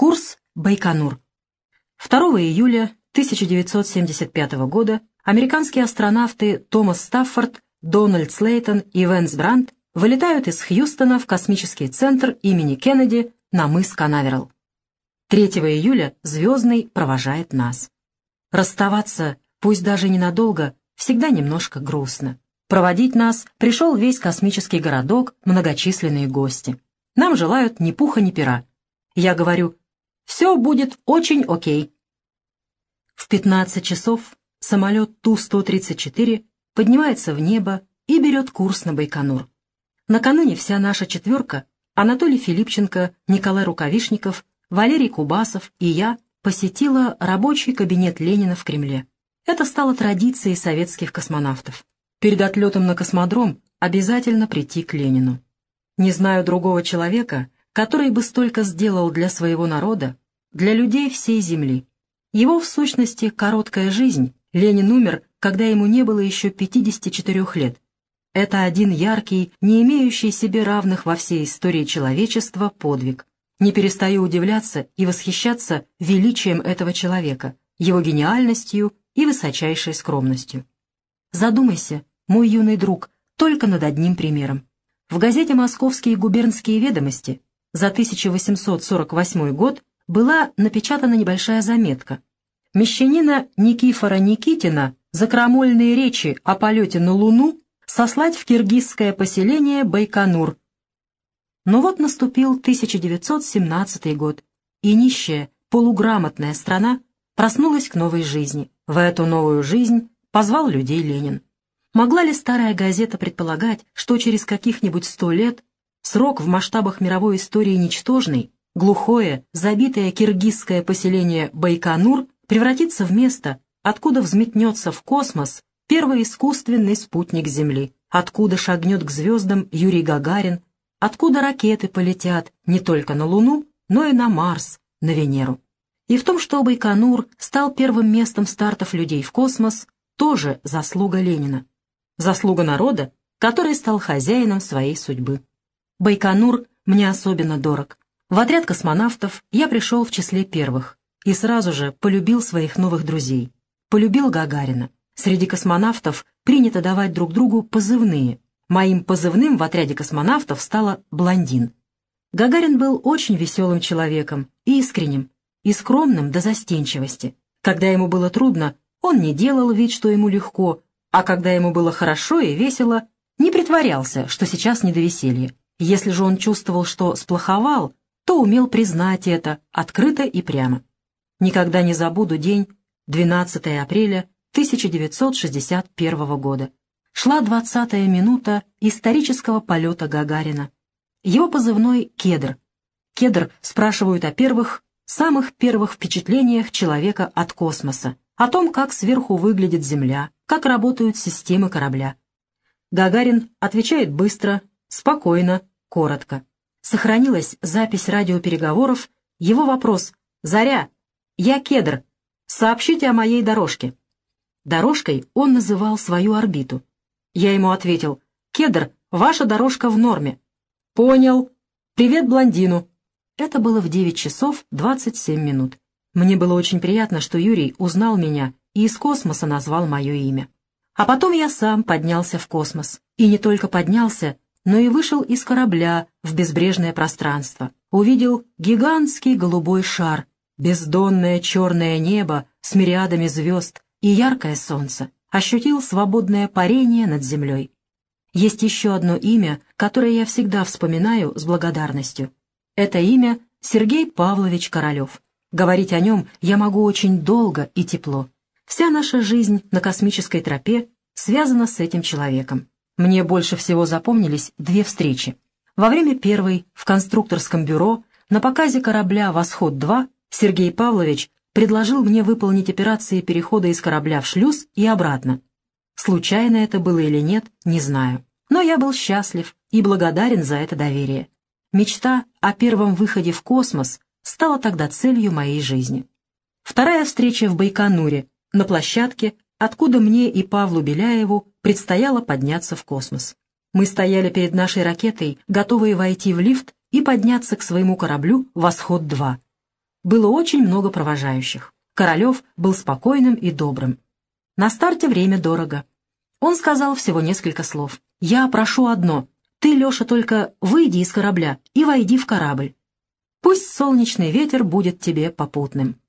Курс Байконур. 2 июля 1975 года американские астронавты Томас Стаффорд, Дональд Слейтон и Венс Брандт вылетают из Хьюстона в космический центр имени Кеннеди на мыс Канаверал. 3 июля Звездный провожает нас. Расставаться, пусть даже ненадолго, всегда немножко грустно. Проводить нас пришел весь космический городок, многочисленные гости. Нам желают ни пуха, ни пера. Я говорю, все будет очень окей. В 15 часов самолет Ту-134 поднимается в небо и берет курс на Байконур. Накануне вся наша четверка — Анатолий Филипченко, Николай Рукавишников, Валерий Кубасов и я — посетила рабочий кабинет Ленина в Кремле. Это стало традицией советских космонавтов. Перед отлетом на космодром обязательно прийти к Ленину. Не знаю другого человека, который бы столько сделал для своего народа, для людей всей Земли. Его, в сущности, короткая жизнь. Ленин умер, когда ему не было еще 54 лет. Это один яркий, не имеющий себе равных во всей истории человечества подвиг. Не перестаю удивляться и восхищаться величием этого человека, его гениальностью и высочайшей скромностью. Задумайся, мой юный друг, только над одним примером. В газете «Московские губернские ведомости» за 1848 год была напечатана небольшая заметка. Мещанина Никифора Никитина за крамольные речи о полете на Луну сослать в киргизское поселение Байконур. Но вот наступил 1917 год, и нищая, полуграмотная страна проснулась к новой жизни. В эту новую жизнь позвал людей Ленин. Могла ли старая газета предполагать, что через каких-нибудь сто лет срок в масштабах мировой истории ничтожный, глухое, забитое киргизское поселение Байконур превратится в место, откуда взметнется в космос первый искусственный спутник Земли, откуда шагнет к звездам Юрий Гагарин, откуда ракеты полетят не только на Луну, но и на Марс, на Венеру. И в том, что Байконур стал первым местом стартов людей в космос, тоже заслуга Ленина. Заслуга народа, который стал хозяином своей судьбы. Байконур мне особенно дорог. В отряд космонавтов я пришел в числе первых и сразу же полюбил своих новых друзей. Полюбил Гагарина. Среди космонавтов принято давать друг другу позывные. Моим позывным в отряде космонавтов стала «блондин». Гагарин был очень веселым человеком, искренним, и скромным до застенчивости. Когда ему было трудно, он не делал вид, что ему легко, а когда ему было хорошо и весело, не притворялся, что сейчас не до веселья. Если же он чувствовал, что сплоховал, то умел признать это открыто и прямо. Никогда не забуду день 12 апреля 1961 года. Шла двадцатая минута исторического полета Гагарина. Его позывной «Кедр». «Кедр» спрашивают о первых, самых первых впечатлениях человека от космоса, о том, как сверху выглядит Земля, как работают системы корабля. Гагарин отвечает быстро, спокойно, коротко. Сохранилась запись радиопереговоров, его вопрос «Заря, я кедр, сообщите о моей дорожке». Дорожкой он называл свою орбиту. Я ему ответил «Кедр, ваша дорожка в норме». «Понял. Привет блондину». Это было в 9 часов 27 минут. Мне было очень приятно, что Юрий узнал меня и из космоса назвал мое имя. А потом я сам поднялся в космос. И не только поднялся, но и вышел из корабля в безбрежное пространство. Увидел гигантский голубой шар, бездонное черное небо с мириадами звезд и яркое солнце. Ощутил свободное парение над землей. Есть еще одно имя, которое я всегда вспоминаю с благодарностью. Это имя Сергей Павлович Королев. Говорить о нем я могу очень долго и тепло. Вся наша жизнь на космической тропе связана с этим человеком. Мне больше всего запомнились две встречи. Во время первой в конструкторском бюро на показе корабля «Восход-2» Сергей Павлович предложил мне выполнить операции перехода из корабля в шлюз и обратно. Случайно это было или нет, не знаю. Но я был счастлив и благодарен за это доверие. Мечта о первом выходе в космос стала тогда целью моей жизни. Вторая встреча в Байконуре, на площадке, откуда мне и Павлу Беляеву предстояло подняться в космос. Мы стояли перед нашей ракетой, готовые войти в лифт и подняться к своему кораблю «Восход-2». было очень много провожающих. Королев был спокойным и добрым. На старте время дорого. Он сказал всего несколько слов. «Я прошу одно. Ты, Леша, только выйди из корабля и войди в корабль. Пусть солнечный ветер будет тебе попутным».